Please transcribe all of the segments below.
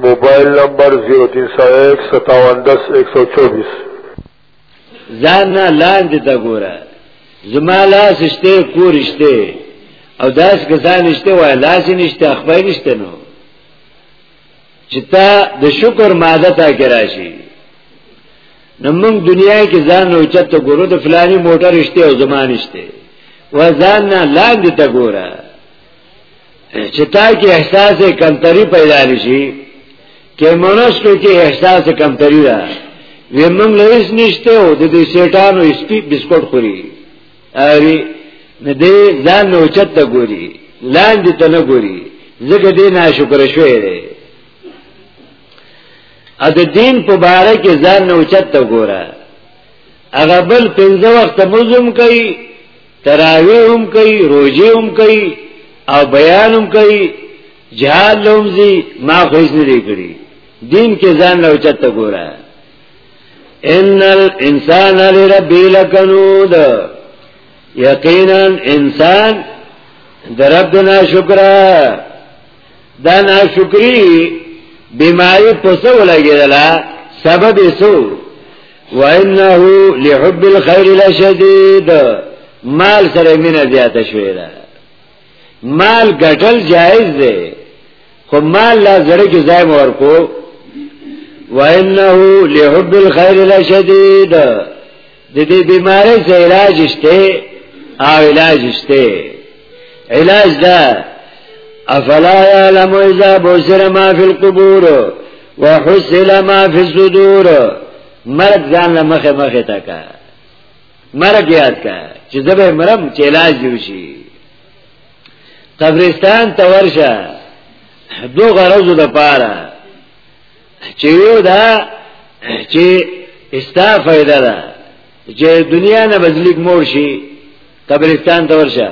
موبایل نمبر 03015710124 ځان نه لاندې تا ګوره زما لاس شته کور شته او داس کسان شته وای لاس نشته خپل نشته نو چې تا د شکر ماده تا کې راشي نو موږ دنیا کې ځان او چت ګورو د فلاني موټر شته او زمان شته و ځان نه لاندې تا ګوره چې تا کې احساس کمتری پیدا شي کې منستو کې احساس کمتری را وی موږ لويس نشته او د دې شیطانو سپي بسکټ خوري اری نه دې ځان نو چت ګوري لاندې ته نه ګوري زګ دې نه شکر شوې ده ا د دین په باره کې ځان نو چت ګوره هغه بل پنځه وخت مزم کوي تراوی هم کوي روزي هم کوي او بیان هم کوي جهاد لوم زی ما خوښ نه دی کړی دین کې ځان له چته ګوره ان الانسان لرب لکنود یقینا انسان درب دنا شکر دا نا شکری بیماری پسو لګیدلا سبب سو وانه لحب الخير لشديد مال سره مینه زیاته شوې ده مال ګټل جایز دی خو مال لا زړه کې ځای مور کو وانه لحب الخير لشديد د دې بیماری سره علاج شته او علاج شته علاج دا افلا يعلم اذا بوسر ما في القبور وحسل ما في الصدور مرد ځان له مخه مخه تا کا مرګ یاد کا چې زبې مرم چې علاج دی شي قبرستان ته ورشه دو غرضو د پاره چې یو دا چې استا فائدہ ده چې دنیا نه بزلیک مور شي قبرستان ته ورشه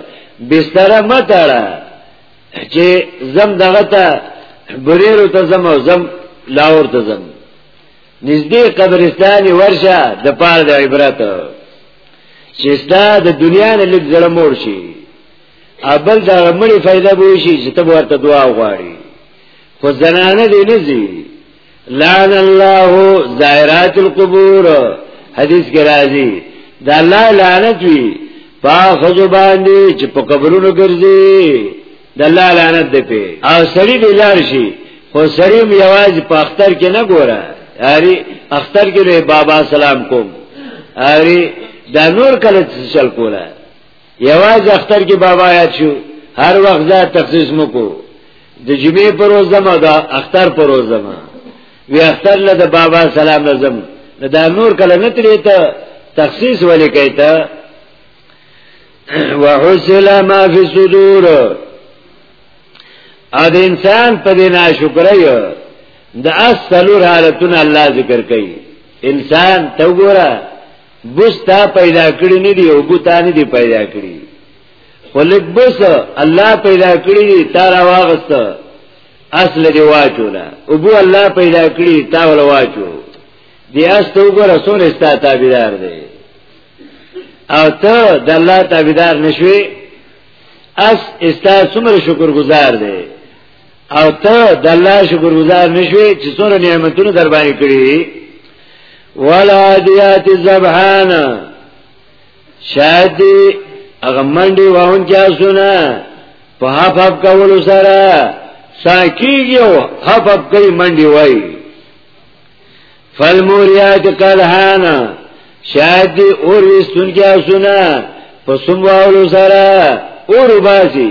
بستر ما تاړه چې زم دغه ته بریرو ته زم او زم لاور ته زم نږدې قبرستان ورشه د پاره د عبرت چې ستا د دنیا نه لږ زړه مور شي ابل دا مړي فائدہ به شي چې ته ورته دعا وغواړي خو زنانه دې نه زی لعن الله زائرات القبور حدیث کې راځي دا الله لعنت وی پا خزو باندې چې په قبرونو ګرځي د الله لعنت دی په او سړی به لار شي خو سړی مې आवाज په اختر کې نه ګوره اری اختر کې بابا سلام کوم اری دا نور کله چل کوله یواز اختر کې بابا یاد شو هر وخت ځا تخصیص مکو د جمعې پر ورځ ما دا اختر پر ورځ ما وی اختر له د بابا سلام لازم دا نور کله نه ترې ته تخصیص ولې کوي ته وحصل ما فی صدور ا د انسان په دې ناشکرۍ د اصلور حالتونه الله ذکر کوي انسان ته وګوره بوس تا پیدا کړی نه دی او بو تا نه دی پیدا کړی خلک بوس الله پیدا کړی دی تا را واغست اصل دی واچو لا او بو الله پیدا کړی تا ول واچو دی است وګور رسول استا تابعدار دی او ته د الله تابعدار نشوي اس استا سمر شکر گزار دی او ته د الله شکر گزار نشوي چې څوره نعمتونه در باندې کړی ولا دیات زبحان شاید هغه منډي وهون کیا سونه په هپ هپ کولو سره ساکیږو هپ هپ کوي منډي وای فالموریات قلحان شاید اور وستون کیا سونه په سموالو سره اور باسي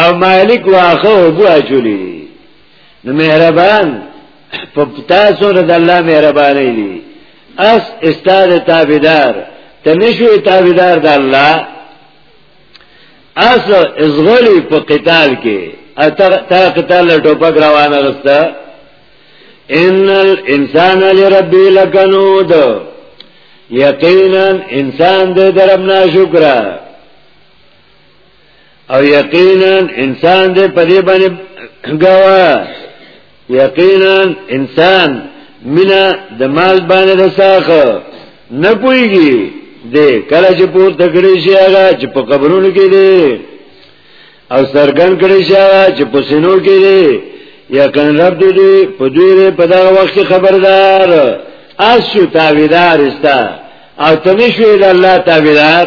او مالک واخه او بو اچولی دی نو مهربان په تاسو رد الله مهرباني دی اس استاد تابعدار ته نشو تابعدار د الله اس ازغلی په قتال کې اته تا قتال ټوپک روانه رسته ان الانسان لربی لکنود یقینا انسان دې درم ناشکره او یقینا انسان دې په دې باندې غوا یقینا انسان مینا د مال باندې رساخه نه پويږي دې کله چې پور تکړې شي هغه چې په قبرونو کې دي او سرګن کړي شي هغه چې په سينو کې دي یقین رب دې په دوی په دا وخت خبردار اس شو تاویدار استا او تنشوی دا اللہ تاویدار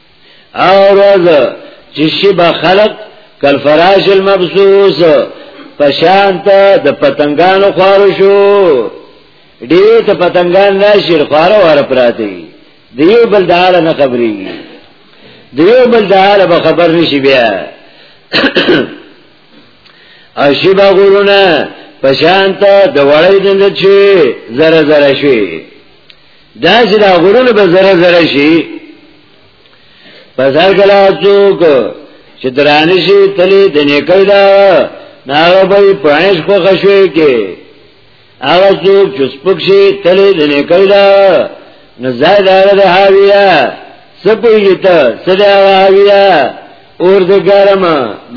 اورز چې شبا خلق کل فراش المبسوس پشانت د پتنګانو خوارو شو ډیر ته پتنګان ناشر خوارو ور پراته دیو بل دار نه خبري دیو بل دار به خبر نشي بیا اشبا غورونه پشانت د وړې دند چې زره زره شي دا چې دا غرونه به زره زره شي پس هر کله څوک چې درانه شي تلې د نیکل دا ناغه به پرانش خو خشوي کې هغه څوک چې سپک شي تلې د نیکل دا نو زائد هغه د حاویه سپوږی ته صدا حاویه اور د ګرم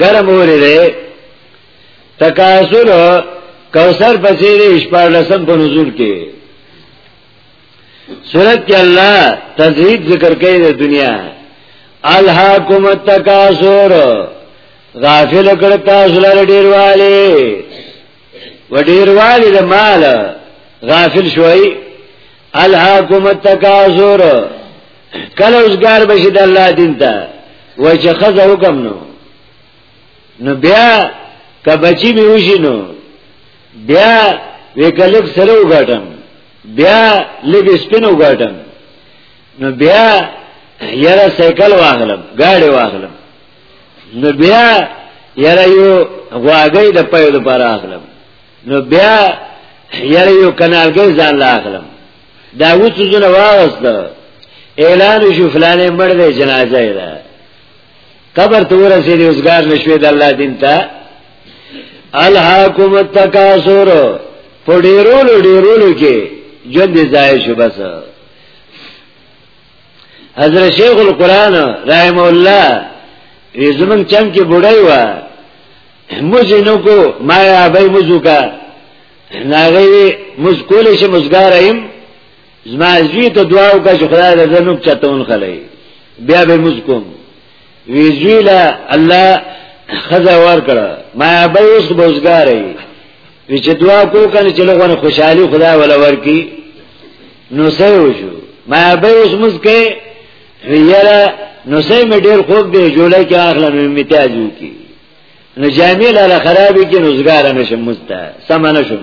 ګرم اورې ده تکاسل کوثر پسې دې شپږ لسم په نزول کې سورت کې الله تزهید ذکر کوي د دنیا الهاکم التکاسر غافل کړ تاسو لر ډیرواله و ډیرواله د مال غافل شوي الهاکم التکاسر کله اوسګار بشي د الله دین ته وای چې خزه حکم نو نو بیا که بچی می وشي نو بیا وکلک سره وګټم بیا لګ سپین وګټم نو بیا یاره سایکل واغلم گاڑی واغلم نو بیا یاره یو غواګی د پایو د پر اخلم نو بیا یاره یو کنالګی ځان لا اخلم دا وڅو زنه واغسته اعلان شو فلانه مړ دی جنازه ده قبر ته ورسېدې اوسګار نشوې د الله دین ته الهاکم التکاسر په ډیرولو ډیرولو کې ژوند ځای شو بس حضرت شیخ القرآن رحم الله زمون چم کې بډای و مزه نو کو ما ابي مزو کا ناغي مز کولې شه مزګار ایم زما زوی ته دعا وکړه چې خدای دې زنوب چتون خلای بیا به موږ کوم وی زوی لا الله خزا ور کړه ما به اوس بوزګارې وی چې دعا کو کنه چې لغونه خوشحالي خدای ولا ورکی نو سه وشو ما به اوس موږ کې ویرا نو سه مې ډیر خوب دی جوړه کې اخلا مې میتاج وکي نو جامع لاله خرابې کې روزګار نشم مزته سم نشم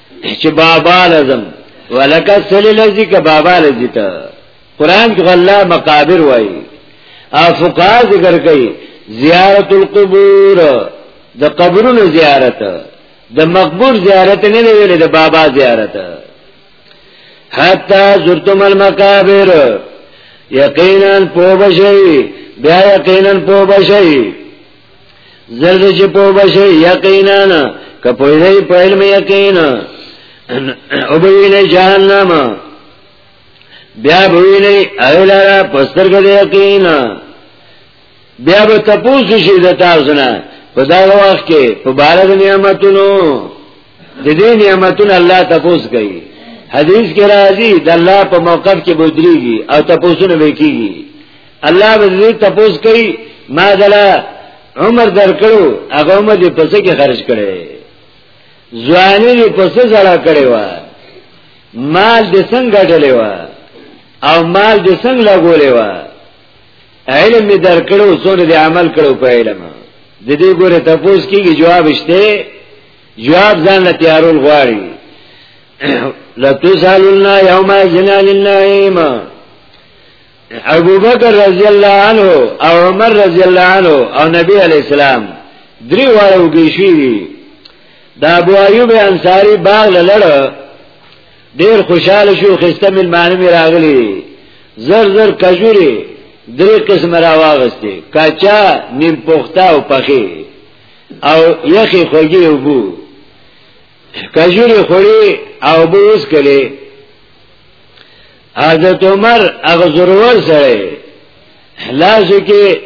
چې بابا لازم ولکه سل لذي ک بابا لذي ته قران کې الله مقابر وای او فقها ذکر کوي زیارت القبور د قبرونو زیارت د مقبور زیارت نه ویل د بابا زیارت حتا زرتم المقابر یقینا پوبشی بیا یقینا پوبشی زرد چې په بشي یقینا که په دې په علم یقینا او به نه جهنم بیا به نه ایلارا پستر کې یقینا بیا به تاسو شي د تاسو نه په دا وخت کې په بار د نعمتونو د دې نعمتونو الله تاسو کوي حدیث کې راځي د الله په موقف کې بدريږي او تاسو نه وکيږي الله به تپوس کوي ما دلا عمر درکړو هغه عمر دې پسې کې خرج کړي ځواني دې پسې زړه کړي وا مال دې څنګه ډلې وا او مال دې څنګه لګولې وا علم دې درکړو څونه دې عمل کړو په علم د دې ګوره تپوس کیږي جواب شته جواب ځان له تیارول غواړي لتسالنا یوم جنان النعیم ابو بکر رضی الله عنه او عمر رضی الله عنه او نبی علی السلام درې واره وګیشي دي دا ابو ایوب انصاری باغ لړ ډیر خوشاله شو خسته مل معنی می راغلی زر زر کجوري درې قسم را واغستې کاچا نیم پختا او پخې او یخې خوږې او بو کجوري خوري او بوس کړي حضرت عمر هغه ضرور سره لاس کې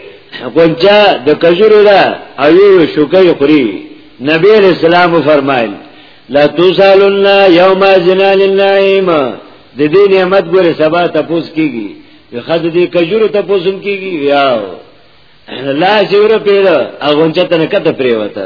غونچا د کجورو ده او یو شوکې خوري نبی رسول الله فرمایل لا تسالن یوم جنان النعیم د دې نعمت ګوره سبا تپوس کیږي یو خد دې کجورو تپوسم کیږي یاو لا شور پیدا اغونچا تنه کته پریوته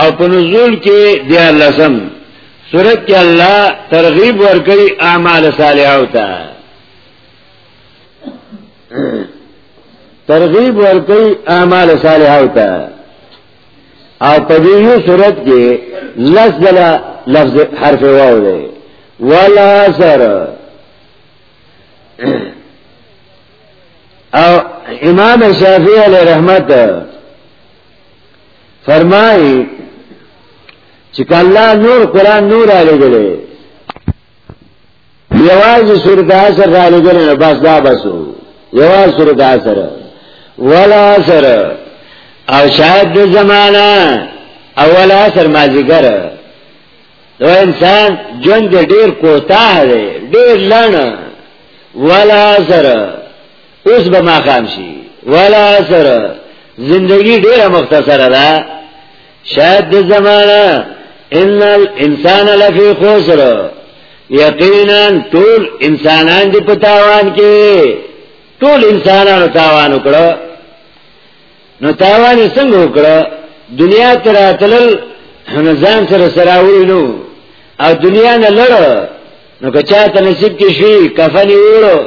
او په نزول کې د لسم سورت کې الله ترغیب ورکړي اعمال صالحو ته ترغیب ورکړي اعمال صالحو ته او په دې یو سورت کې لس دلا لفظ حرف واو دی ولا سر او امام شافعی علیہ رحمت فرمایي چې کله نور قران نور راغلی یواز سورت اثر را لګنه بس دا بسو یواز سورت اثر ولا اثر او شاید د زمانہ اول اثر مازیګر نو انسان جون دې ډیر کوتاه دی ډیر لنه ولا اثر اوس به ما خام شي ولا سره زندگی ډیره مختصره ده شاید د زمانہ ان الانسان لفی خسر یقینا ټول انسانان دی په تاوان کې ټول انسانانو تاوان وکړو نو تاوان یې څنګه وکړو دنیا تر اتلل نظام سره سراوی نو او دنیا نه لړ نو که چاته نصیب کې شي کفن وړو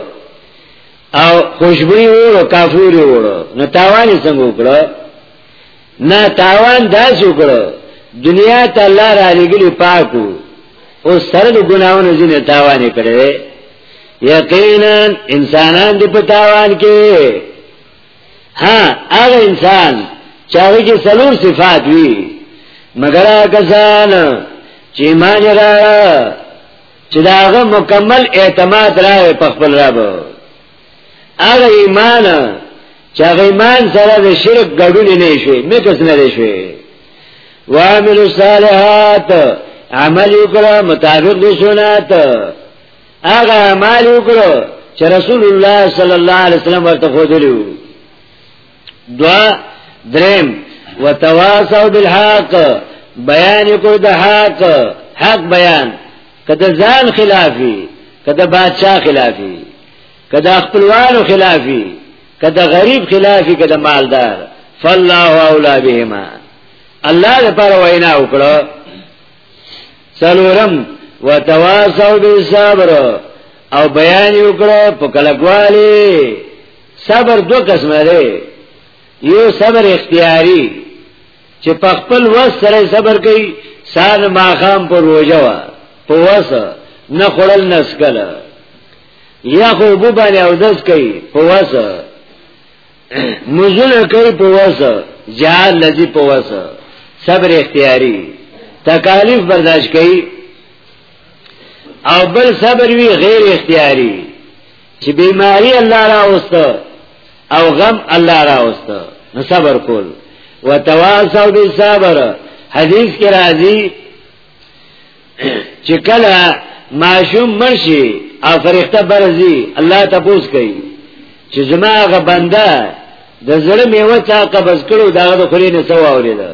او خوشبوئی وړو کافور وړو نو تاوان یې څنګه وکړو نه تاوان داس وکړو دنیا ته الله را لګلی پاکو او سره د ګناونو ځینې تاوان یې کړی یقینا انسانان دې په تاوان کې ها هغه انسان چې هغه کې څلور صفات وي مګر کسان چې ایمان راړه چې دا هغه مکمل اعتماد راوي په خپل رب هغه ایمان چې هغه ایمان سره د شرک ګډون نه شي مکس نه شي وعمل الصالحات عمل وکړه مطابق د سنت هغه عمل وکړه چې رسول الله صلی الله علیه وسلم ورته خو دلو دوا درم وتواصوا بالحق بیان کو د حق حق بیان کده ځان خلافی کده بادشاہ خلافی کده خپلوانو خلافی کده غریب خلافی کده مالدار فالله اولا بهما الله لپاره وینا وکړه سلورم وتواصوا بالصبر او بیان وکړه په کلکوالی صبر دو قسمه ده یو صبر اختیاری چې په خپل وس سره صبر کوي سان ماخام پر روزه وا په وس نه خړل نسکل یا خو بو باندې او دس کوي په وس مزل کوي په وس جهاد لذي په وس صبر اختیاری تکالیف برداشت کوي او بل صبر وی غیر اختیاری چې بیماری الله راوست او غم الله راوست نو صبر کول وتواصوا بالصبر حدیث کې راځي چې کله ماشوم مرشي او فرښتہ برزي الله تپوس کوي چې زما هغه بنده د زړه میوه چا قبض کړو دا د خوري نه څو اوریدل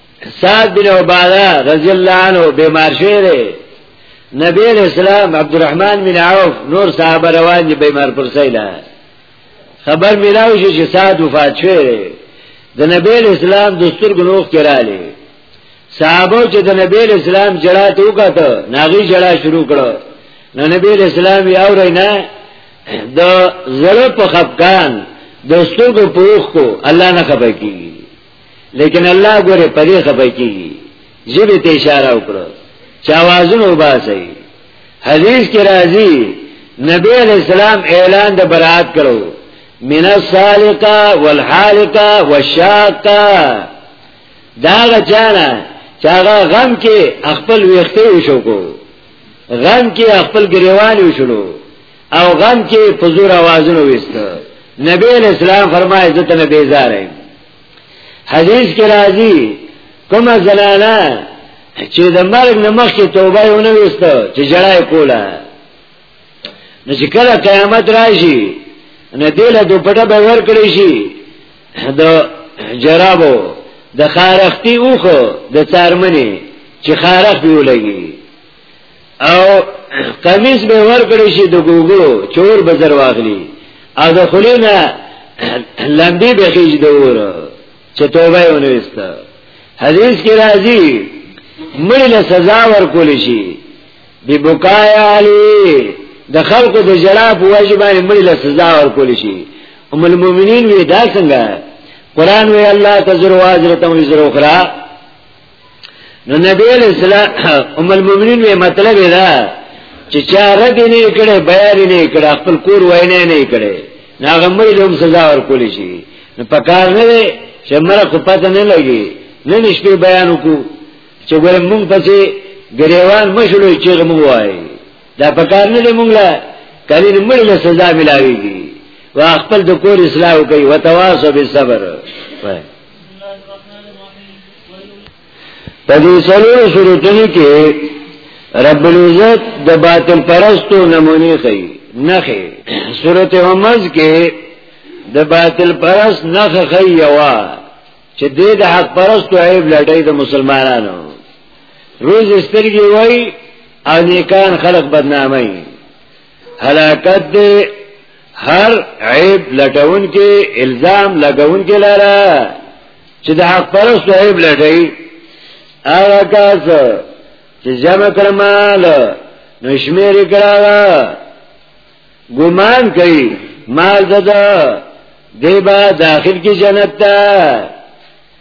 سعد بن عباده رضی الله عنه بیمار شوی دی نبی علیہ السلام عبدالرحمن بن عوف نور صحابه روان دي بیمار پر سیلا خبر ملاوي شي چې سعد وفات شوی دی د نبی علیہ السلام د سترګو نوخ کې رااله صحابه چې د نبی علیہ السلام جړا ته وکاته ناغي جړا شروع کړو نو نبی علیہ السلام یې اورینا د زړه په خفقان د سترګو پوخ کو الله نه خبر کیږي لیکن الله ګوره په دې خبر کیږي جبه ته اشاره وکړه چا وازونه وباسي حدیث کې راځي نبی علیہ السلام اعلان د برات کړو من الصالقه والحالقه والشاقه دا غچانا چاغه غم کې خپل ویختې وشو کو غم کې خپل ګریوان وشلو او غم کې په زور आवाजونه وست نبی علیہ السلام فرمایي زه ته بیزار یم حدیث کې راځي کوم زنانا چې د مرګ نه مخکې توبه ونه وست چې جړای کوله نو چې کله قیامت راشي نه دیله دوپټه به ور کړی شي د جرابو د خارختی اوخه د څارمنې چې خارخ به ولګي او قمیص به ورکړي شي د ګوګو چور بزر واغلي او د خلینا لندې به خېج دور چې توبه یې ونوسته حدیث کې راځي مړي له سزا ورکول شي بی بکای علی د خلقو د جړا په وجه باندې مړي له سزا ورکول شي ام المؤمنین وی دا څنګه قران وی الله تزر واجرته وزر اخرى نو نبی علیہ السلام ام المؤمنین وی مطلب دا چې چا رد نه کړي بیان نه کړي خپل کور وینا نه کړي ناغه مې لوم سزا ورکول شي نو پکار نه دی چې مر خو پته نه لګي نه نشپې بیان وکړو چې ګورم مونږ پسې ګریوان مشلو چې مونږ وای دا پکار نه دی مونږ لا کله نه مړ له سزا ملاويږي وا خپل د کور اصلاح کوي وتواصو بالصبر وای په دې څلور صورتونو کې رب العزت د باطل پرستو نمونه خي نخي صورت همز کې د باطل پرست نخ خي یوا چې دې د حق پرستو عیب لټای د مسلمانانو روز سترګي وای او نیکان خلق بدنامي هلاکت دی هر عیب لټون کې الزام لګون کې لاره چې د حق پرست عیب لټي هغه کاس چې جمع کړمال نو شمیر کړه ګمان کوي مال ددا دیبا داخل کی جنت تا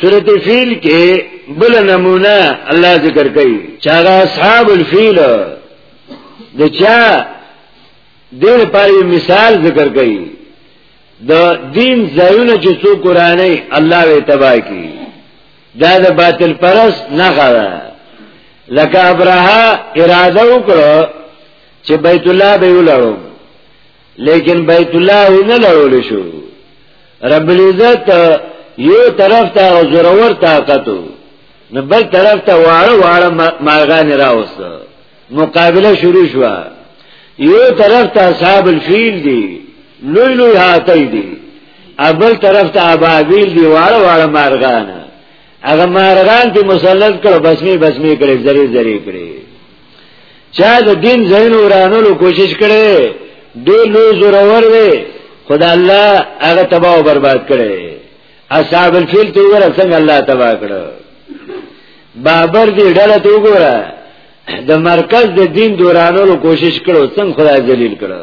سورت فیل کې بل نمونه الله ذکر کوي چې هغه اصحاب الفیل د چا دیر پاره مثال ذکر کوي د دین ځایونه چې څو قرآنی الله وی تباہ کی دا د باطل پرست نه غواړه لکه ابراها اراده وکړه چې بیت الله به ولړو لیکن بیت الله نه لړول شو رب العزت یو طرف ته زورور طاقت نو بل طرف ته واړه واړه مارغان راوست مقابله شروع شو یو طرف ته اصحاب الفیل دی لوی لوی هاتی دی ابل طرف ته ابابیل دی واړه واړه مارغان هغه مارغان ته مسلط کړو بسمی بسمی کړي زری زری کړي چا د دین زین ورانولو کوشش کړي دی لوی زورور دی خدا الله هغه تباہ او برباد کړي اصحاب الفیل ته وګوره څنګه الله تباہ کړو بابر دی ډله ته وګوره د مرکز د دین دورانولو کوشش کړو څنګه خدای ذلیل کړو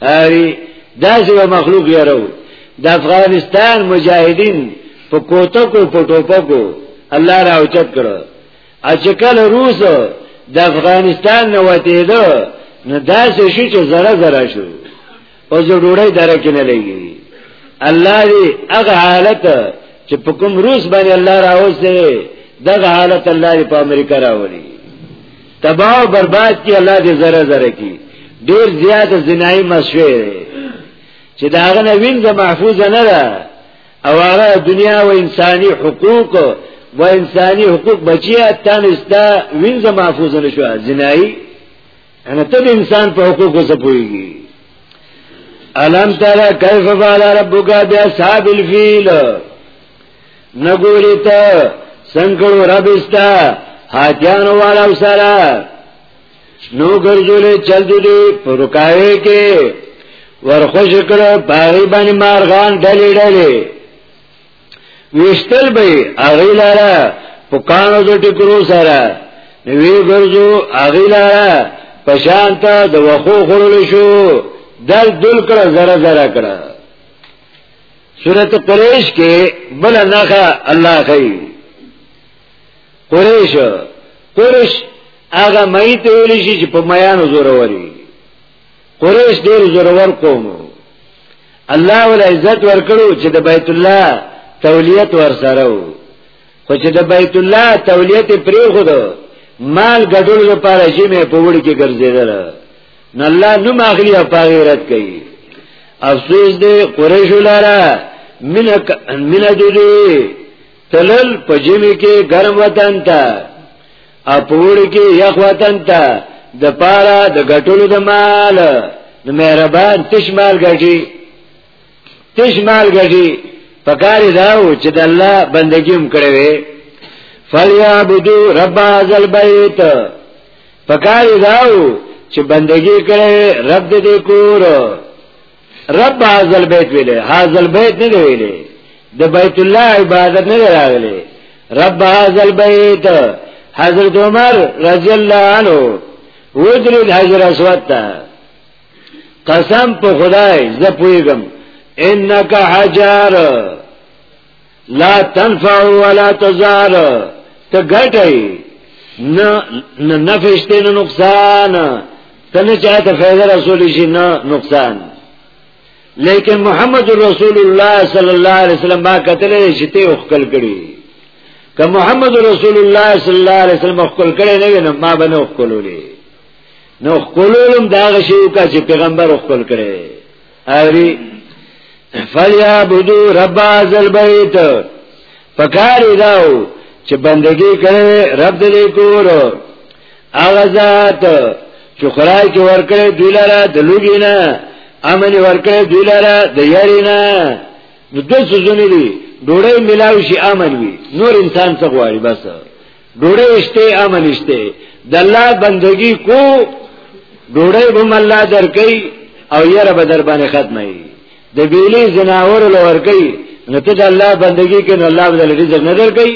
اری دا چې مخلوق یارو د افغانستان مجاهدین په کوته کو په ټوپه کو الله را اوچت کړو اچکل روس د افغانستان نه وته ده نو دا څه شي چې زره زره شو او زه ډوړې درکې نه لګي الله دې هغه حالت چې په کوم روس باندې الله راوځي دغه حالت الله دې په امریکا راوړي تباہ و برباد کی الله دې زره زره کی ډیر زیات زنای مسوی چې داغه نه وینځه محفوظ نه ده او هغه دنیا او انساني حقوق و انساني حقوق بچیا تنستا وینځه محفوظ نه شو زنای انا ته انسان په حقوق څه پويږي الم ترى كيف فعل ربك باصحاب الفيل نګوری ته څنګهړو رب استا حاجان والا سره نو ګرځولې چل دې پرکاوي کې ورخوش کړه باغی باندې مارغان ډلې ډلې وشتل به اغه لاره په کانو د ټکرو سره وی ګرځو اغه لاره پشانتا د وخو خورل شو دل دل کړه زره زره کړه سورت قریش کې بل نخا الله کوي قریش قریش هغه مې ته ویل شي چې په میانو زور وري قریش ډیر زور ور کوم الله ول عزت ورکړو چې د بیت الله تولیت ور سره وو خو چې د بیت الله تولیت پرې خو دو مال ګډول لپاره شي مې په وړ کې ګرځیدل نه الله نوم اخلي او پاغي رد کوي افسوس دې قریش لاره من من دې تلل په جمی کې ګرم وطن ته اپور کې یخ وطن ته د پاره د غټولو د مال د مهربان تشمال غټي تش مال ګټي پکار دا و چې د الله بندګي هم کړې وي فلیعبدو رب هذا البيت پکار دا و چې بندګي کړې رب دې کور رب هذا البيت ویلې هذا البيت نه ویلې د بیت الله عبادت نه راغلي رب هذا البيت حضرت عمر رضی الله عنه ودرید حجر اسود ته قسم په خدای زه پویګم انک حجر لا تنفع ولا تزار ته ګټي نه نه نفشته نه نقصان ته نه چاته فائدہ رسول شي نه نقصان لیکن محمد رسول الله صلی الله علیه وسلم ما کتل چې ته وکړ کړی که محمد رسول الله صلی الله علیه وسلم وکړ کړی نه نه ما بنه وکړولې نو خپلولم دا غشي وکا چې پیغمبر خپل کړي اوري فلیعبدو رب ازل بیت پکار داو چې بندگی کړي رب دې کور هغه ذات چې خدای کې ورکړي دوی لاره د لوګي نه امن ورکړي دوی لاره د یاري نه نو د څه ځونه دي ډوړې ملاوي شي امن وي نور انسان څه غواړي بس ډوړې شته امن شته د الله بندگی کو ډوړې به الله درکې او یره به در باندې ختمه ای د بیلی زناور لور کې نو ته د الله بندگی کې نو الله بدل رزق نه درکې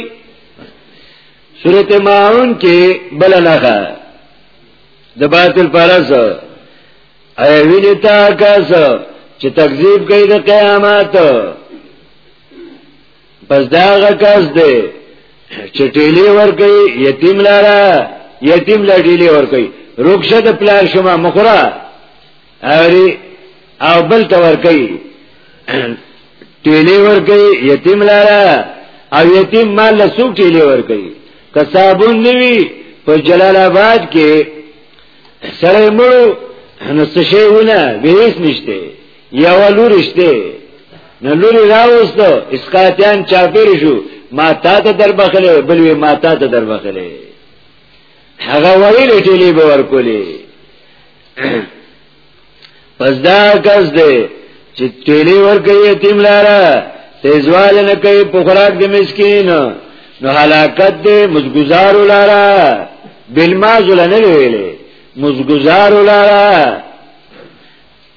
سورته ماون کې بل نه ښه د باطل پرس ایوی نتا کس چې تکذیب کوي د قیامت پس دا هغه کس دی چې ټیلی ورکي یتیم لاره یتیم لا ټیلی ورکي رخصه د پلار شما مخره اوري او بل ته ورکي ټیلی ورکي یتیم لاره او یتیم مال له سوق ټیلی ورکي کسابون نیوی په جلال آباد کې سره مړو نو څه شي ونه ویس نشته یو لور شته نو لور راوستو اسقاتیان چاپیر شو ما تا ته در بخله بلوی ما تا ته در بخله هغه وړي لټلې به ورکولې پس دا کس دی چې ټیلې ورکې یتیم لاره تیزوال نه کوي په خوراک د مسکین نو هلاکت دې مزګزار لاره بل ما زل نه ویلې مزګزار لاره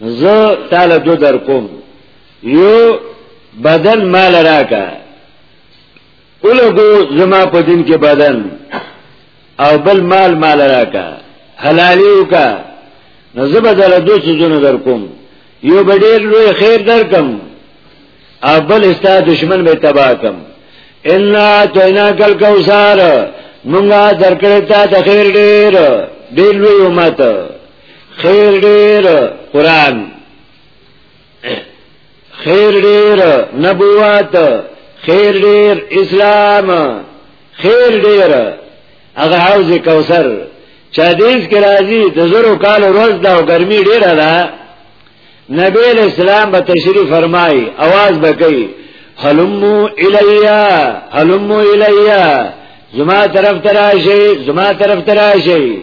زه تعالی دو در کوم یو بدن مال راکا اولګو زما په دین کې بدن او بل مال مال راکا حلالیو کا نو زه به دل دوه چیزونه در کوم یو به ډیر لوی خیر در کوم او بل استا دشمن به تباہ کوم ان چینا کل کوثر مونږه درکړه ته خیر ډیر ډیر لوی امت خیر ډیر قران خیر ډیر نبوت خیر ډیر اسلام خیر ډیر هغه حوض کوثر چا دیس کې راځي د زرو کال ورځ دا او ګرمي ډیره ده نبی اسلام به تشریف فرمای आवाज بکئی حلمو الیا حلمو الیا زما طرف تراشی زما طرف تراشی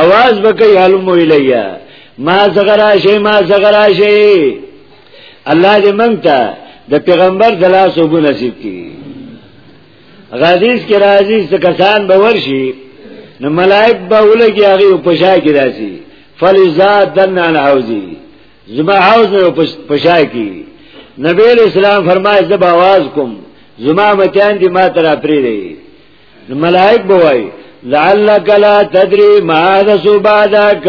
اواز بکی حلمو الیا ما زغراشی ما زغراشی الله دې مونږ ته د پیغمبر د لاس وګ نصیب کړي غادیس کې راځي چې کسان به ورشي نو ملائک به ولګي هغه په شای کې راځي فلزاد دن عن حوزي زما حوز نه په شای کې نبی اسلام فرمایي زب आवाज کوم زما متان دي ما ترا پری دی ملائک بوای لعلک لا تدری ما ذو بعدک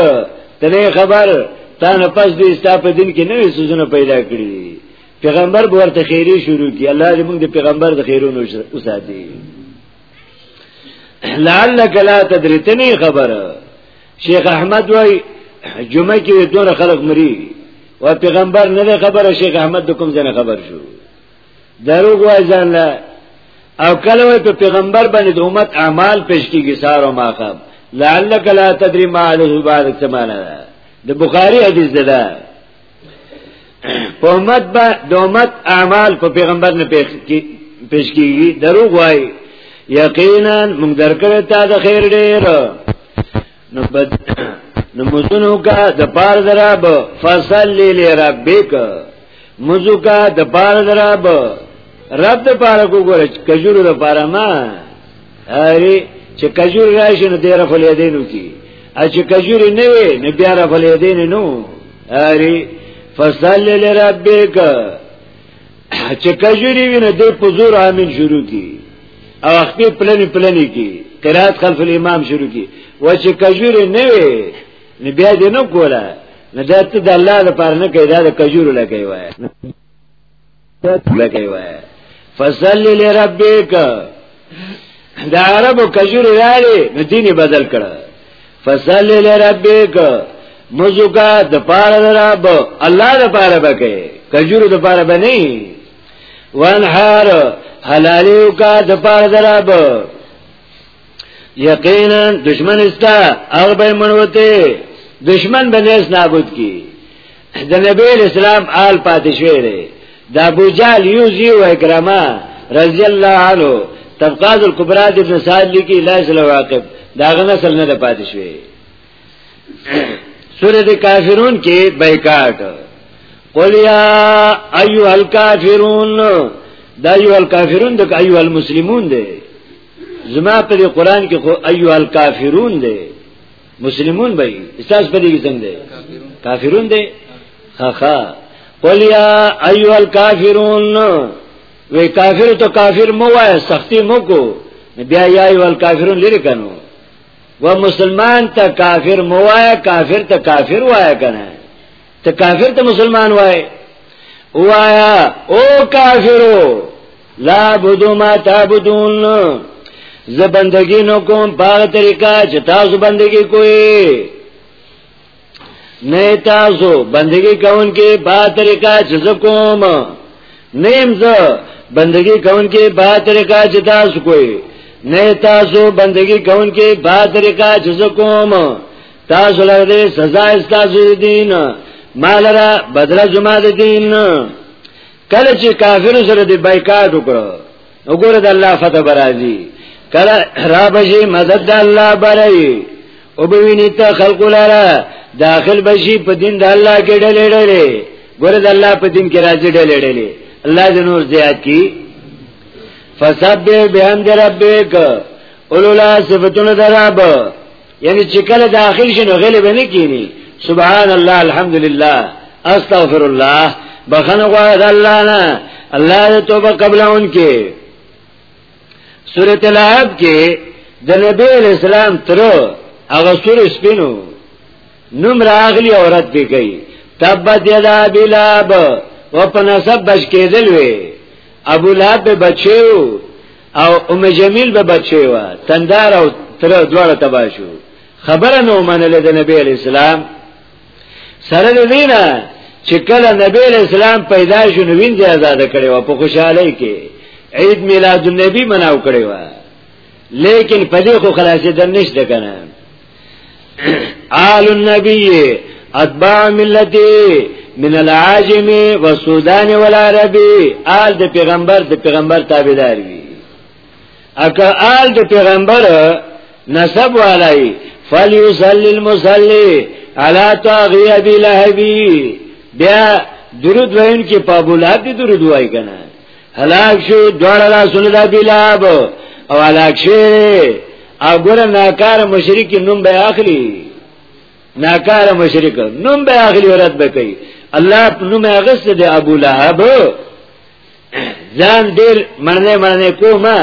تنه خبر تا نه پس دې ستا په دین کې نوې سوزونه پیدا کړې پیغمبر به ورته خیری شروع کی الله دې موږ د پیغمبر د خیرونو وساتي لعلک لا تدری تنه خبر شیخ احمد وای جمعه کې دونه خلک مری و پیغمبر نه خبره شیخ احمد د کوم ځای خبر شو دروغ وای ځان له او کله وای په پیغمبر باندې د امت اعمال پیش کیږي سار او ماخام لعلک لا تدری ما علیه بارک سمانا د بخاری حدیث ده په امت با د امت اعمال په پیغمبر نه پیش کی پیش کیږي دروغ وای یقینا موږ درکړه تا د خیر ډیر نو بد نو مزونو کا د پار دراب فصل لیل ربک مزو کا د پار دراب رب د پار کو ګور کجور د پار ما اری چې کجور راشي نو دیر خو لیدینو کی ا چې کجور نه وي نو بیا را خو لیدین نو اری فصل لیل ربک چې کجوري وینه د په زور امین شروع کی او خپل پلنې پلنې کی قرات خلف الامام شروع کی و چې کجوري نه وي نه بیا دې نه کوله نه دا ته د الله لپاره نه کوي دا د کجورو لکه وای لکه وای فصلی لربک دا عربو کجور رالی نو دین بدل کړه فصل لربک مزوکا د پاره دراب الله د پاره بکې کجور د پاره بنې وانحار حلالیو کا د پاره دراب یقینا دشمن استا هغه به منوته دشمن بنیس نابود کی د نبی اسلام آل پاتې شوی دی د ابو جهل یو زیو اکرمه رضی الله عنه طبقات الکبرى د ابن سعد لیکي لا اسلام واقف دا غنه سل نه پاتې شوی سورہ د کافرون کې بایکاټ قل یا ایها الکافرون دا ایها الکافرون د ایها المسلمون دی زما په قرآن کې خو ایها الکافرون دی مسلمون به استاس په دې څنګه دی کافرون دی ها ها قل یا ایها الکافرون وی کافر تو کافر مو وای سختی مو کو بیا یا ایو الکافرون لری کنو و مسلمان تا کافر مو وای کافر تا کافر وای کنه ته کافر ته مسلمان وای وایا او کافرو لا بدو ما تعبدون ز بندگی نو کوم په طریقه چې تاسو بندگی کوئ نه تاسو بندگی کون کې په طریقه چې ز کوم نیم ز بندگی کون کې په طریقه چې تاسو کوئ نه تاسو بندگی کون کې په طریقه چې ز کوم تاسو لره دې سزا استاسو دین مال را بدل جمع د دین کله چې کافر سره دې بایکاټ وکړو وګوره د الله فتح برازي کله را بشي مدد د الله برای او به ویني ته خلق لاره داخل بشي په دین د الله کې ډلې ډلې ګوره د الله په دین کې راځي ډلې ډلې الله دې نور زیات کی فسبح بحمد ربک اولولا صفتون درابه یعنی چې کله داخل شنو غلې به نه کینی سبحان الله الحمدلله استغفر الله بخنه غواړه الله نه الله دې توبه قبلون کې سورۃ العاب کې د نبی اسلام تر هغه سور سپینو نوم راغلی اورات به کوي تبت یدا بلاب و پنسب بچ کېدل وی ابو لهب بچیو او ام جمیل به بچی و تندار او تر دواړه تبا شو خبره نو منله د نبی علی السلام سره د دینه چې کله نبی علی السلام پیدا شو نو وینځه آزاد کړي و په خوشحالي کې عید میلاد النبی مناو کړي و لیکن پدې خو خلاصې د نشته کنه آل النبی اتباع ملتی من العاجم والسودان والعربی آل د پیغمبر د پیغمبر تابعدار وی اکه آل د پیغمبر نسب والای فلیصلی المصلی علی طاغی ابی لهبی بیا درود وین کې په ابو لهب درود وای کنه هلاک شو دوارا دا سنو دا بلاب او هلاک شو او گره ناکار مشرک نم بی آخلی ناکار مشرک نم بی آخلی ورد بکی الله نم اغست دی ابو لحب ځان ډیر مننه مننه کومه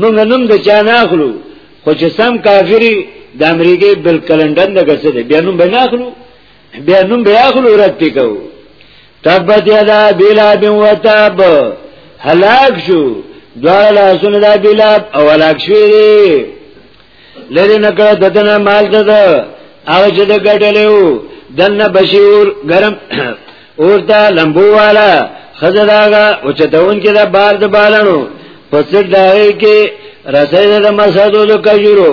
موږ نوم د چا نه اخلو خو چې سم کافری د امریکای بل کلندر نه ګرځي بیا نوم به نه اخلو بیا نوم بیا غلو رد پکو تبت یدا بیلا بن وتاب هلاک شو دوار لاسون دا بیلاب او هلاک شوی دی لری نکړه ددنه مال ته ده هغه چې د ګټلو دنه بشور گرم اورتا لمبو والا خزداغا او چتون کې دا بار د بالانو پسټ دای کې رسې د مسادو د کجورو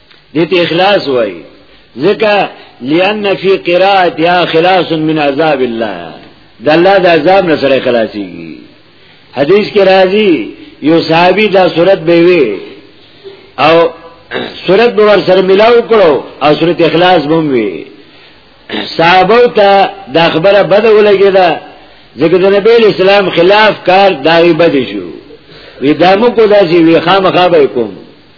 دې ته اخلاص وای ځکه لئن فی قراءت یا خلاص من عذاب الله د الله د عذاب نه سره خلاصيږي حدیث کې راځي یو صحابي دا صورت به وي او صورت به ور سره ملاو کړو او صورت اخلاص به وي صحابه ته د خبره بده ولګي دا ځکه د نبی اسلام خلاف کار دایي بد شو وی دامو کو داسي وی خامخا به کوم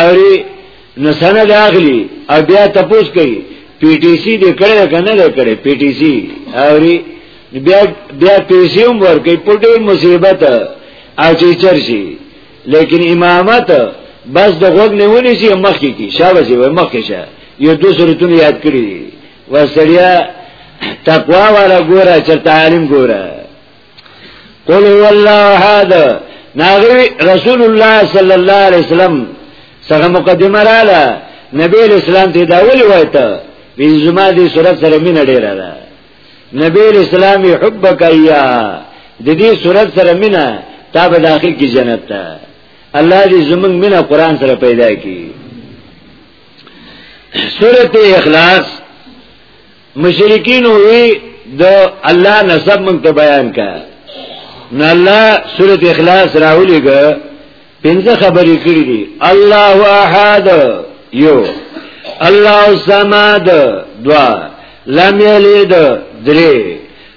اوری نو سند اخلي او بیا تپوس کوي پی ټی سی دې کړه کنه دې کړه پی ټی سی اوری بیا بیا پیسې هم ورکې په ډېر مصیبت او چې چرشي لیکن امامت بس د غوږ نه ونی شي مخکې کی شابه شي مخکې شه یو دو سورتونه یاد کړی وسړیا تقوا والا ګوره چې تعلیم ګوره قل هو الله احد ناغوی رسول الله صلی الله علیه وسلم څنګه مقدمه رااله نبی اسلام ته دا ولي وایته وی زما دې صورت سره مين ډیره ده نبی اسلام حبک ایا د دې صورت سره مینا تا به داخل کی جنت ته الله دې زمنګ مینا قران سره پیدا کی سورته اخلاص مشرکین وی د الله نسب مونږ ته بیان کا نه الله سورۃ اخلاص راولېګه پنځه خبرې کړې دي الله احد یو الله الصمد دوا لم یلد درې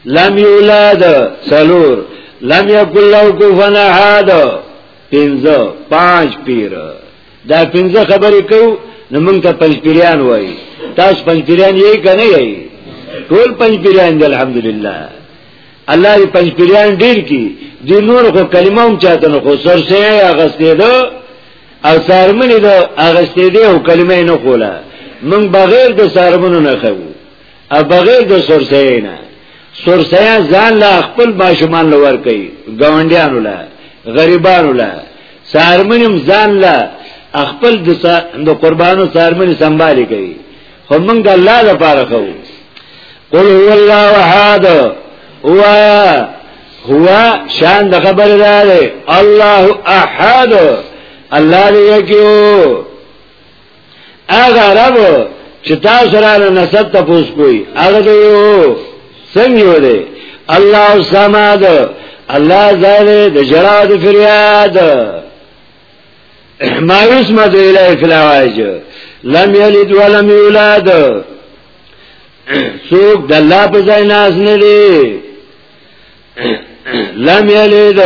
لم یولد څلور لم یکل له کفوا احد پنځه پنځ پیر دا پنځه خبرې کوو نو موږ ته پنځپیران وایي تاسو پنځپیران یې کنه یې ټول پنځپیران دي الحمدلله الله دې پنځپیران ډیر کی د نور خو کلمه هم چاته نه خو سر سه اغستې ده او سارمنې ده اغستې ده او کلمه نه کوله موږ بغیر د سارمنو نه خو او بغیر د سرسیه نه سرسیه ځان لا خپل ماشومان لور کوي ګاونډیانو لا غریبانو لا سارمنم ځان لا خپل د قربانو سارمن سنبالي کوي خو موږ د الله لپاره کوو قل هو الله احد هو هو شان د خبر ده الله احد الله دې یو هغه عرب چې تاسو را نه نسب تپوس کوی هغه دی یو څنګه یو دی الله سماد الله زاله د جړا د فریاد مایوس مده اله فلاواج لم یلد ولم یولد څوک د الله په ځای ناز نه دی لم یلید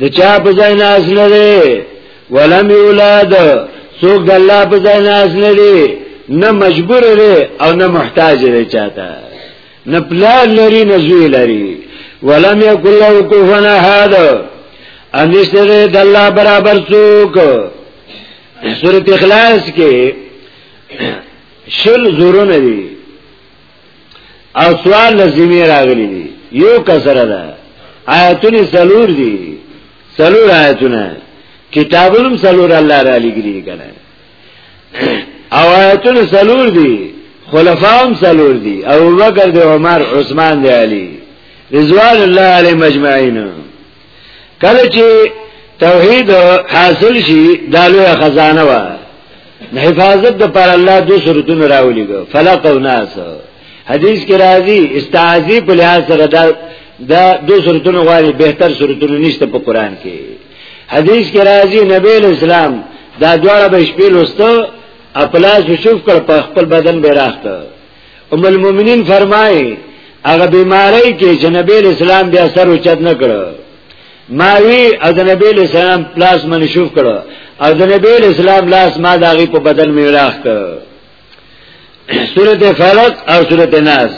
د چا په ځای ناس نه دی ولم یولاد څوک د الله په ځای ناس نه دی نه مجبور دی او نه محتاج دی چاته نه پلار لري نه زوی لري ولم یکل له کوفنا هاد انشته د الله برابر څوک سورۃ اخلاص کې شل زورونه دي او سوال لزمی راغلی دی یو کسره ده آیتونی سلور دی سلور آیتونه کتابونم سلور الله را لګلی کنه او آیتونه سلور دی خلفاهم سلور دی او بکر دی عمر عثمان دی علی رضوان الله علی مجمعین کله چې توحید حاصل شي دا لوی خزانه و حفاظت د پر الله دو صورتونه راولي ګو فلق او ناس حدیث کې راځي استعاذی په لحاظ سره دا دا دو صورتونه غواړي بهتر صورتونه نشته په قران کې حدیث کې راځي نبی اسلام دا دواړه به شپې لوستو خپل یوسف کړ په خپل بدن به راخته ام المؤمنین فرمایي هغه بیماری کې جنبی اسلام بیا سر اوچت نه کړو ماوی او د نبی اسلام پلاس منشوف کړو او د نبی اسلام لاس ما داغي په بدن می راخ کړو سورته فلق او سورته ناس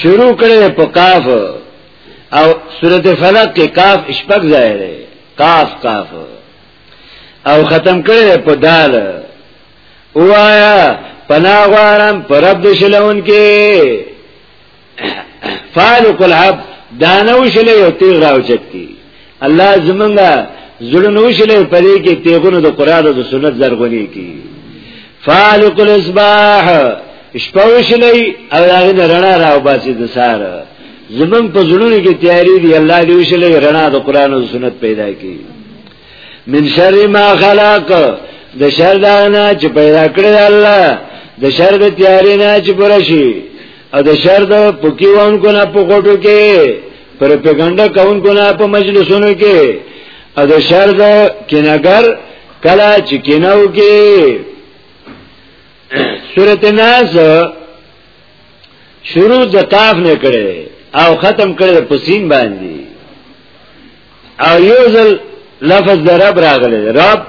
شروع کړي په قاف او سورته فلق کې قاف شپږ ځای دی قاف قاف او ختم کړي په دال وایا پنا غوارم پر رب د شلون کې فالق الحب دانو شلې او تیر راو چتی الله زمونږه زړونو شلې پرې کې تیغونو د قران او د سنت زرغونی کی فالق الاسباح شپوشلې او هغه رڼا راو باسي د سار زمون په زړونو کې تیاری دی الله دې وشلې رڼا د قران او سنت پیدا کی من شر ما خلق د شر دانا چې پیدا کړی الله د شر د تیارې نه چې برشي او د شر د پکیوان کو نه په کوټو کې پر پیغمبر کون کو نه په مجلسونو کې او د شر د کینګر کلا چې کیناو کې سورته ناس شروع د قاف نه کړي او ختم کړي په سین باندې او یو ځل لفظ د رب راغلی رب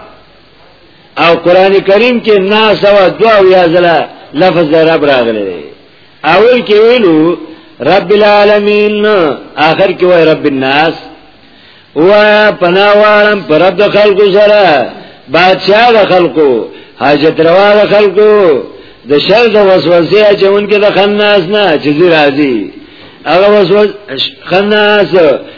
او قران کریم کې نا سوا دو او یا ځل لفظ د رب راغلی اول کې ویلو رب العالمین آخر کې وای رب الناس و پناوارم پر رب د خلکو سره بادشاہ د خلکو حاجت روا د خلکو د شر د وسوسې اچون کې د خناس نه چې راځي هغه وسوسه خناس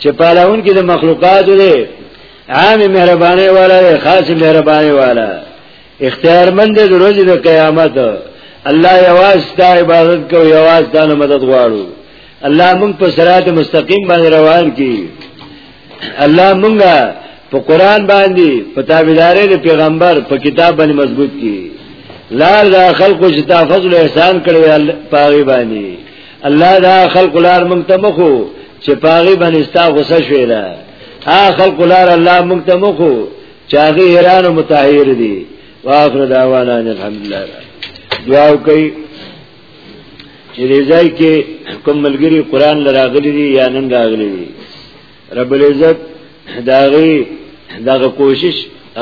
چې پالون کې د مخلوقات دی عام مهرباني والا دی خاص مهرباني والا اختیارمند دی د ورځې د قیامت الله یواز تا عبادت کو یواز تا نه مدد غواړو الله موږ په صراط مستقیم باندې روان کی الله موږ په قران باندې په تابعداري د پیغمبر په کتاب باندې مضبوط کی لار دا خلکو چې تاسو له احسان کړو پاغي باندې الله دا خلق لار مونږ ته مخو چې پاغي باندې ستا غوسه شوې ده ها خلق لار الله مونږ ته مخو چې هغه ایران متحیر دي واخر دعوانا الحمدلله دعا کوي چې ځای کې کوم ملګری قران لراغلي دي یا نن راغلي دي رب العزت داغي دغه کوشش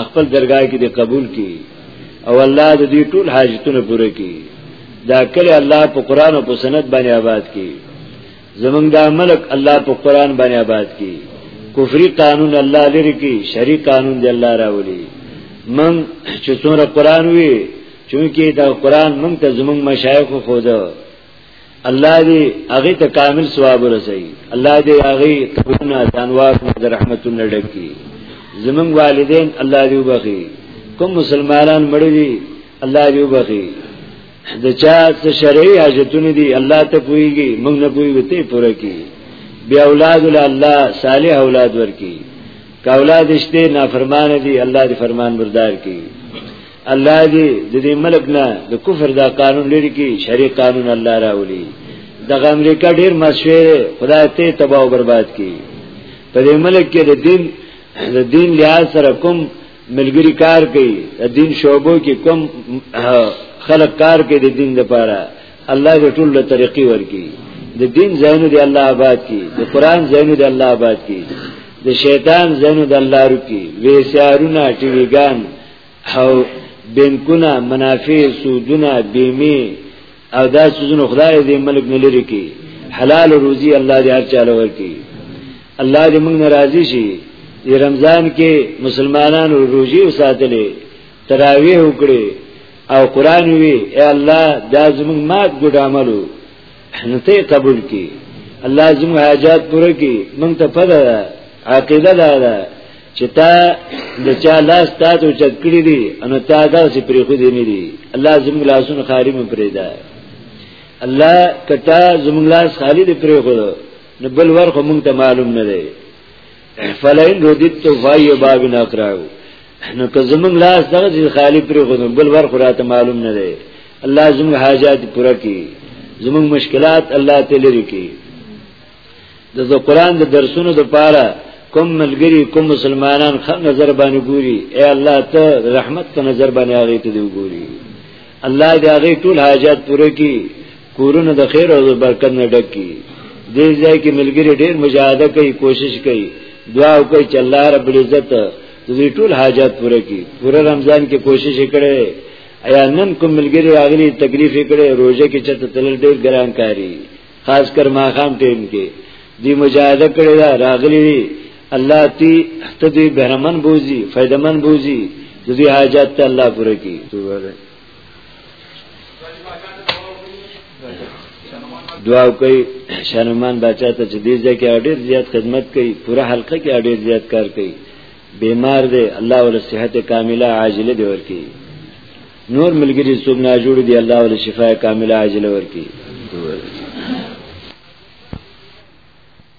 خپل درگاه کې دی قبول کړي او الله د دې ټول حاجتونه پوره کړي دا کله الله په قران او په سنت باندې آباد کړي زمونږ دا ملک الله په قران باندې آباد کړي کفري قانون الله لري کړي شری قانون دی الله راولي من چې څوره قران وي چونکی دا قران مونږ ته زمونږ مشایخ خو ده الله دې هغه ته کامل ثواب ورسوي الله دې هغه تبونه انوار دې رحمتونه ډکې زمون والدین الله دې وبخي کوم مسلمانان مړ دي الله دې وبخي د چا څه شرعي حاجتونه دي الله ته پويږي موږ نه پوي وته پوره کی بیا اولاد له الله صالح اولاد ورکی کا اولاد شته نافرمان دي الله دې فرمان بردار کی الله دې د دې ملک نه د کفر دا قانون لري کې شریع قانون الله راولي د امریکا ډیر مشهور خدای ته تباہ او برباد کی په دې ملک کې د دین د دین لحاظ سره کوم ملګری کار کوي د دین شعبو کې کوم خلق کار کوي د دین لپاره الله دې ټول له طریقې ورکی د دین زینو دی الله آباد کی د قران زینو دی الله آباد کی د شیطان زینو د الله رکی وی سیارونه ټیویګان او بینکونه منافع سودونه بیمه او دا سوزونه خدای دې ملک نه لري کی حلال روزي الله دې هر چاله ورکی الله دې موږ ناراضي شي د رمضان کې مسلمانانو روزي وساتلې تراویح وکړي او قران وی اے الله دا زموږ مات ګډ عملو نو ته قبول کی الله زموږ حاجات پوره کی مونږ ته پده ده عقیده ده ده چې تا د چا لاس تا ته چت کړی دی ان تا دا چې پرې خو دی نه دی الله زموږ لاسونه خالی مون پرې ده الله کتا زموږ لاس خالی دی پرې خو نو بل ور خو مونږ ته معلوم نه دی فلئن رددت فای باب نکراو نو که زمونږ لاس دغه چې خالی پرې غوډم بل ور خراته معلوم نه دی الله زمونږ حاجات پوره کړي زمونږ مشکلات الله ته لري کړي د قرآن د درسونو د پاره کوم ملګری کوم مسلمانان خ نظر باندې ګوري اے الله ته رحمت کا نظر باندې هغه ته دی ګوري الله دې هغه ټول حاجات پوره کړي کورونه د خیر او برکت نه ډک کی دې ځای کې ملګری ډېر مجاهده کوي کوشش کوي دعا کوي چې الله رب العزت دې ټول حاجات پوره کړي پوره رمضان کې کوشش کړي ایا نن کوم ملګری راغلی تکلیف کړي روزه کې چته تل ډېر ګران کاری خاص کر ما خام ټیم کې دی مجاهده کړي دا راغلی الله تی ته دې بهرمن بوزي فائدمن بوزي دې حاجات ته الله پوره کړي دعا کوي شنمان بچا ته چې دې ځکه ډېر زیات خدمت کوي پوره حلقه کې ډېر زیات کار کوي بیمار دی الله ول صحت کامله عاجله دی ورکی نور ملګری څوک نه جوړ دی الله ول شفای کامله عاجله ورکی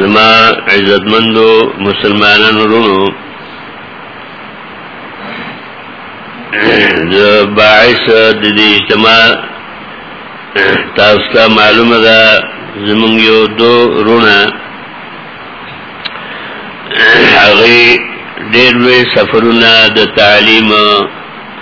زما عزتمندو مسلمانانو ورونو د باعث د دې اجتماع تاسو ته معلومه ده زمونږ یو دو رونه هغه ډېر لوی سفرونه د تعلیم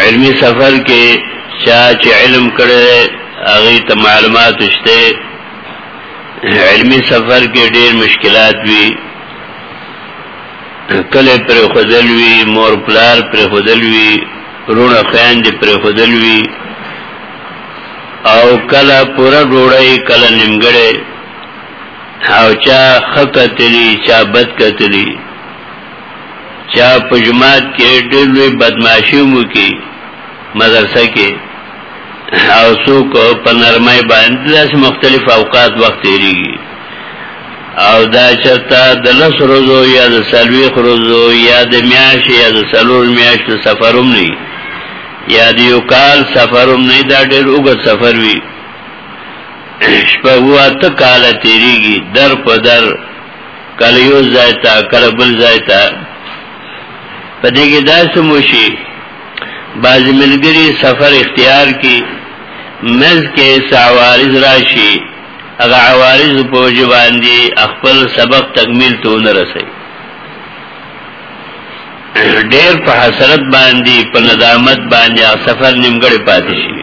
علمي سفر کې چا چې علم کړی هغه ته معلومات شته علمي سفر کې ډېر مشکلات وي کله پر خدل وی مور پلار پر خدل وی رونه خويند پر خدل وی او کله پورا ډوړی کله نیمګړی او چا خکتلی چا بد کتلی چا په جماعت کې ډېر لوی بدمعاشي مو کې مدرسه کې او څوک په نرمۍ باندې داسې مختلف اوقات وخت تیریږي او دا چرته د لس ورځو یا د سلويخ ورځو یا د میاش یا د سلور میاش د سفروم نه یا د یو کال سفروم نه دا ډېر وګت سفر وي شپږ واته کال تیریږي در په در کله یو ځای ته کله بل ځای ته په دې کې داسې موشي بعض ملګری سفر اختیار کی مز کې سعوارز راشي هغه عوارض په جوان دي خپل سبق تکمیل ته نه رسي ډېر په حسرت باندې په ندامت باندې سفر نیمګړی پاتې شي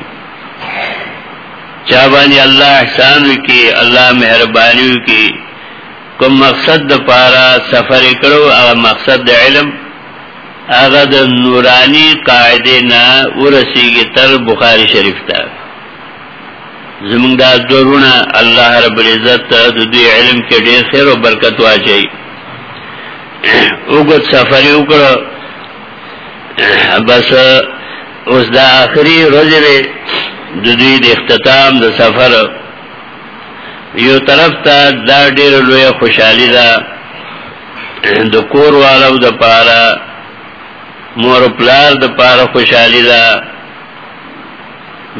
چا باندې الله احسان وکي الله مهرباني وکي کوم مقصد د پاره سفر کړو هغه مقصد د علم هغه د نورانی قاعده نه ورسیږي تر بخاری شریف ته زمونږ دا دورونه الله رب العزت د دې علم کې ډېر خیر او برکت واچي وګت سفر یو کړو بس اوس دا اخري ورځ د دې د اختتام د سفر یو طرف ته دا ډیر لوی خوشحالي ده د کور والو د پاره مور پلار د پاره خوشحالي ده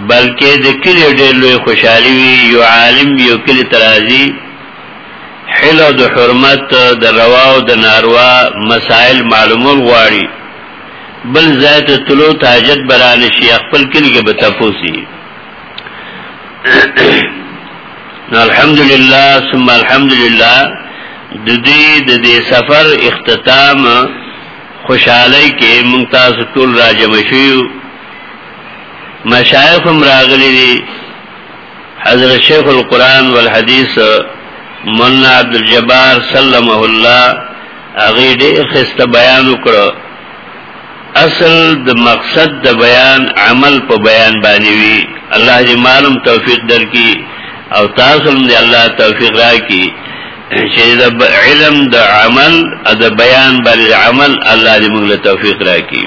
بلکې د کلی ډیر لوی خوشحالي وي یو عالم یو کلی ترازی حلو د حرمت د روا او د ناروا مسائل معلومول غواړي بل ذات طلوع تاجت برانشي خپل کلی کې به تفوسی الحمد لله ثم الحمد لله د دې د دې سفر اختتام خوشحالي کې ممتاز ټول راجم شو مشایخ هم راغلي دي حضرت شیخ القرآن والحدیث مولانا عبد الجبار سلمه الله هغه دې خسته بیان وکړو اصل د مقصد د بیان عمل په بیان باندې وی الله دې معلوم توفیق درکړي او تاسو هم دې الله توفیق راکړي چې د علم د عمل او د بیان بل عمل الله دې موږ له توفیق راکړي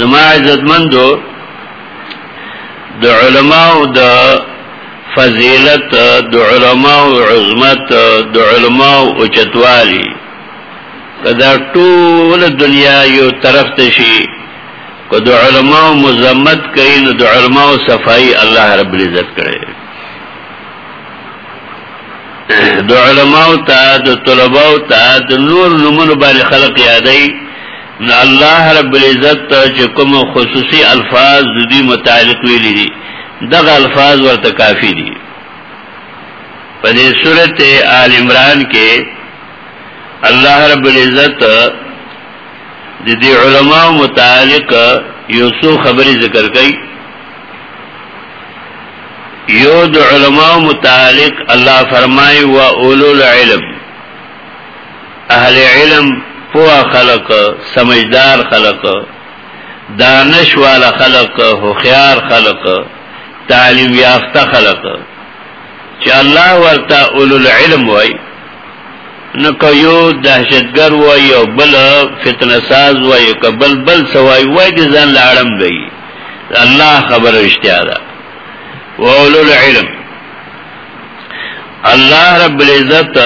زما عزتمندو د علماو د فضیلت د علماو عظمت د علماو اوچتوالی کدا ټول دنیا یو طرف ته شي کو د علماء مزمت کوي نو د علماء صفائی الله رب العزت کړي د علماء ته د طلباء ته د نور نمونه باندې خلق یادای نو الله رب العزت ته چې کوم خصوصي الفاظ د دې متعلق ویل دي دغه الفاظ ورته کافی دي په دې سورته آل عمران کې الله رب العزت د دې علماو متعلق یو څو خبرې ذکر کړي یو د علماو متعلق الله فرمای و اولو العلم اهل علم پوه خلق سمجدار خلق دانش والا خلق هوښیار خلق تعلیم یافته خلق چې الله ورته اولو العلم وای نو که یو دهشتګر وای او بل فتنه ساز وای که بل بل سوای وای د ځان لاړم دی الله خبره اشتیا ده واولو العلم الله رب العزت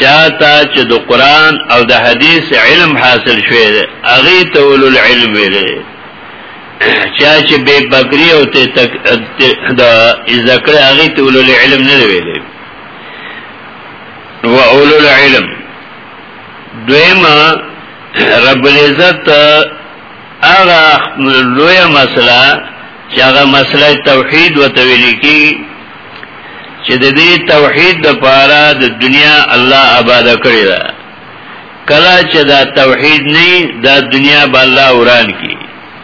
چاته چې د قران او د حدیث علم حاصل شوی دی هغه ته اولو العلم ویل چا چې بے بکری او ته تک د ذکر هغه ته اولو العلم نه ویل و اولو العلم دویما رب العزت هغه لوی مسله چې هغه مسله توحید وتویل کی چې د دې توحید د پاره د دنیا الله آباد کړی دا کله چې دا توحید نه دا دنیا به الله وران کی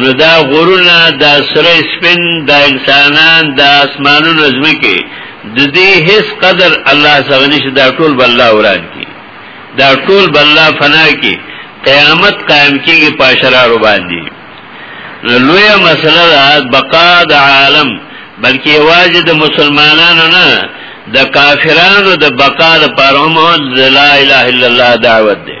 نو دا غرونه دا سره سپین دا انسانان دا اسمانونه زمکه د دې هیڅ قدر الله څنګه نشي دا ټول بل الله وران کی دا ټول بل الله فنا کی قیامت قائم کیږي پاشرارو باندې لوی مسله ده بقا د عالم بلکې واجب د مسلمانانو نه د کافرانو د بقا لپاره هم لا اله الا الله دعوت ده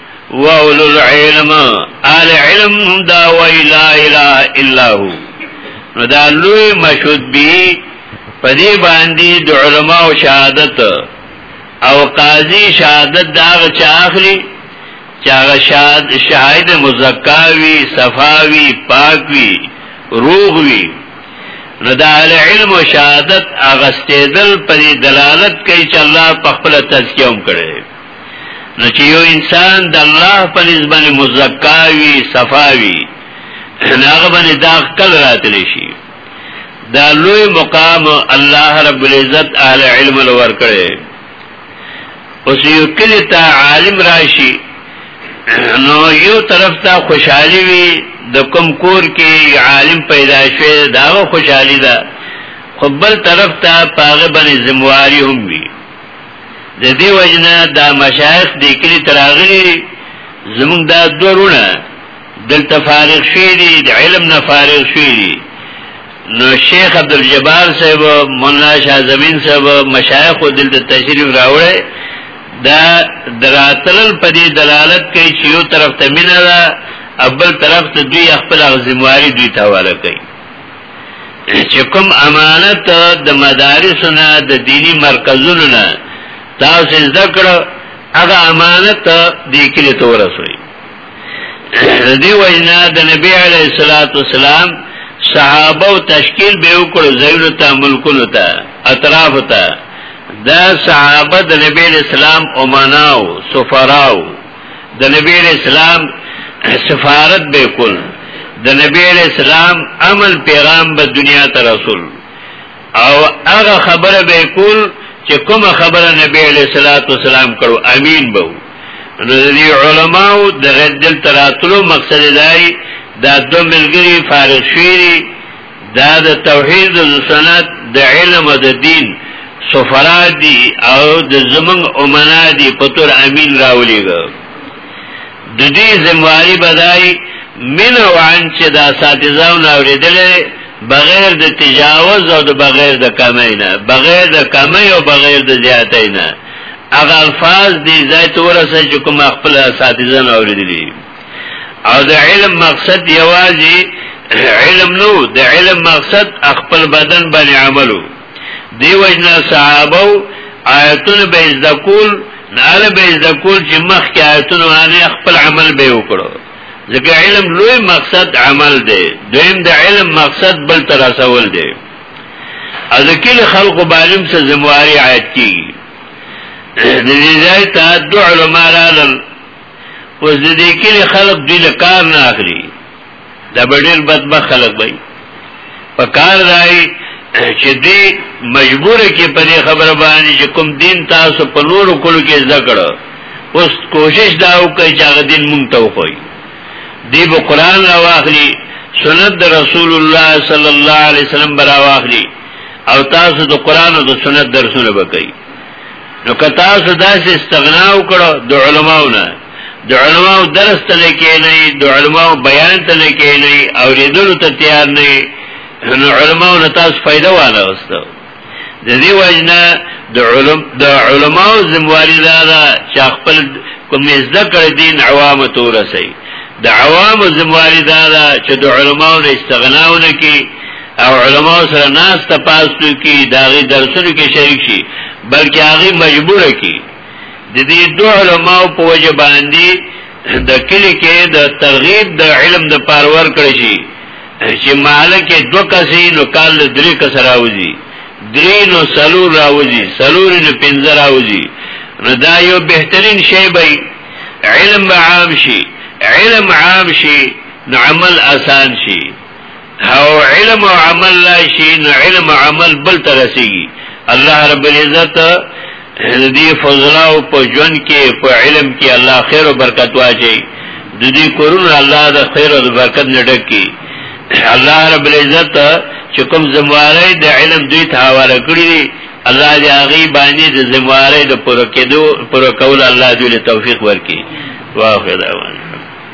واولو العلم آل علم دا وی لا اله الا هو نو دا لوی مشهود بی پدی باندی د علماء شهادت او قاضی شهادت داغ چا اخلی چاگه شهاد شهاید مزکاوی صفاوی پاکوی روغوی نو دا اهل علم او شهادت اغستیدل پر دلالت کوي چې الله په خپل تزکیه هم کړي نو چې یو انسان د الله په نسبت مزکاوي صفاوي هغه باندې دا کل راتلی شي دا لوی مقام الله رب العزت اهل علم لور کړي اوس یو کلی ته عالم راشي نو یو طرف ته خوشحالي وي د کوم کور کې عالم پیدا شوی دا خوشحالي ده خو بل طرف ته پاغه باندې ذمہواری هم وي د دې وجنه دا مشایخ د کلی تراغلی زمونږ دا دورونه دلته فارغ شوی دی د علم نه فارغ شوی دی نو شیخ عبدالجبار صاحب مولانا شاه زمین صاحب مشایخ دلته تشریف راوړی دا دراتل په دې دلالت کوي چې یو طرف ته مینه ده اول طرف ته دوی خپل ځمواري دوی ته حواله کوي چې کوم امانت د مدارسونو د دینی مرکزونو نه تاسو ذکر هغه امانت دې کلی ته ورسوي دې وینا د نبی علی صلوات و سلام صحابه او تشکیل به وکړو زینو ته ملکونو ته اطراف ته دا صحابه د نبی اسلام امناو سفراو د نبی علیہ السلام سفارت به کول د نبی علیہ السلام عمل پیغام به دنیا ته رسول او هغه خبره به کول چې کومه خبره نبی علیہ الصلوۃ والسلام کړو امین به نو د علماو د غدل تراتلو مقصد دی دا دو ملګری فارغ شوی دا د توحید او سنت د علم او د دین سفرا دي او د زمون امنا دي په تور امین راولېګو د دې ذمہواری بدای من او عن چې د اساتذاونو اوریدل بغیر د تجاوز او د بغیر د کمی نه بغیر د کمی او بغیر د زیاتې نه هغه الفاظ دي ځای تورسه چې کوم خپل اساتذان اوریدلی او د علم مقصد یوازې علم نو د علم مقصد خپل بدن باندې عملو دی وجنا صحابه آیتونه به ذکول ناله به ذکول چې مخ کې آیتونه باندې خپل عمل به وکړو ځکه علم لوی مقصد عمل دی دویم د علم مقصد بل تر رسول دی از کل خلق بالم سے ذمہ واری عائد کی نزیزائی تا دو علماء رالل اوس د دې کلی خلک دوی له کار نه اخلي دا به ډېر بدبخت خلک وي په کار دی چې دې مجبور کې په دې خبره باندې چې کوم دین تاسو په نورو کولو کې زده کړو اوس کوشش دا وکړي چې هغه دین مونږ ته وخوي دی به قران را واخلي سنت د رسول الله صلی الله علیه وسلم برا واخلي او تاسو د قران او د سنت درسونه وکړي نو که تاسو داسې استغنا وکړو د علماو نه د علماو درس ته نه کېنئ د علماو بیان ته نه کېنئ اورېدلو ته تیار نه نو علماو نه تاسو فایده وانه غوښتو د دې وجنه د علم د علماو ذمہواری دا ده چې خپل کوم زده کړ دین عوام ته ورسي د عوام ذمہواری دا ده چې د علماو نه استغنا ونه کړي او علماء سره ناس ته پاسو کی داغي درسونو کې شریک شي بلکې هغه مجبور کی د دې دوه علماء په وجه باندې د کلی کې د ترغیب د علم د پارور کړی شي چې مالک دو کسې نو کال درې کس راوځي درې نو سلور راوځي سلور نو پنځه راوځي نو دا یو بهترین شی به علم عام شي علم عام شي نو عمل آسان شي او علم او عمل لاشي نو علم او عمل بل ترسيږي الله رب العزت دې فضلاو په جون کې په علم کې الله خیر او برکت واچي د دې کورون الله د خیر او برکت نډکی الله رب العزت چې کوم زمواري د علم دوی ته حواله کړی دي الله دې هغه باندې د زمواري د پوره کېدو پوره کول الله دې توفیق ورکړي واخره